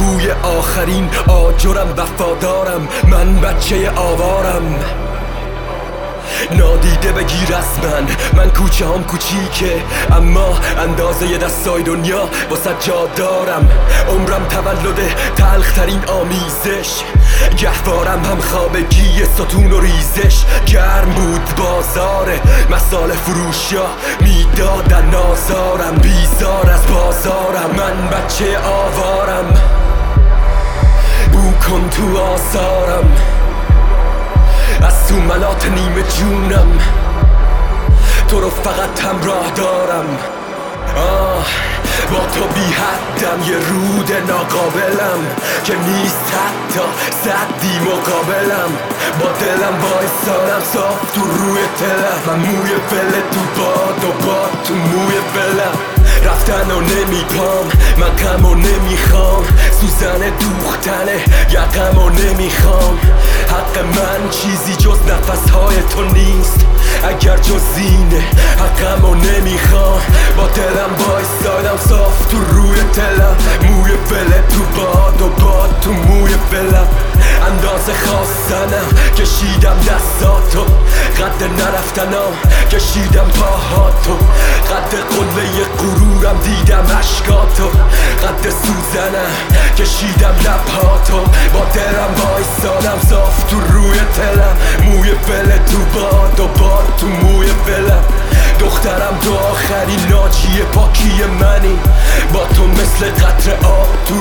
توی آخرین آجرم وفادارم من بچه آوارم. نادیده بگیر از من من کوچه هم کوچیکه اما اندازه دستای دنیا واسه جا دارم عمرم تولد تلخترین آمیزش گهوارم هم خوابگی ستون و ریزش. گرم بود بازاره مسال فروشیا می‌دادن نازارم بیزار از بازارم. من بچه آوارم. تو آزارم از تو ملات نیمه جونم. تو رو فقط همراه دارم. آه با تو بی حدم یه رود ناقابلم. که نیست حتی صدی مقابلم. با دلم وایسارم صاف تو روی تلم من موی فله تو باد و باد تو موی فلم. رفتن و نمیپام من غم و نمی‌خوام سوزن دوختنه یقم و نمی‌خوام. حق من چیزی جز نفسهای تو نیست. اگر جز اینه حقم و نمی‌خوام. با دلم بایستادم صاف تو روی تلم موی فله تو باد و باد تو موی فلم. اندازه خواستنم کشیدم دستاتو قد نرفتنم کشیدم پاهاتو قد قله غرورم دیدم اشکاتو. قد سوزنم کشیدم لبهاتو. با دلم بایستادم صاف تو روی تلم. موی فله تو باد و باد تو موی فلم دخترم تو آخرین ناجی پاکی منی. با تو مثل قطر آب تو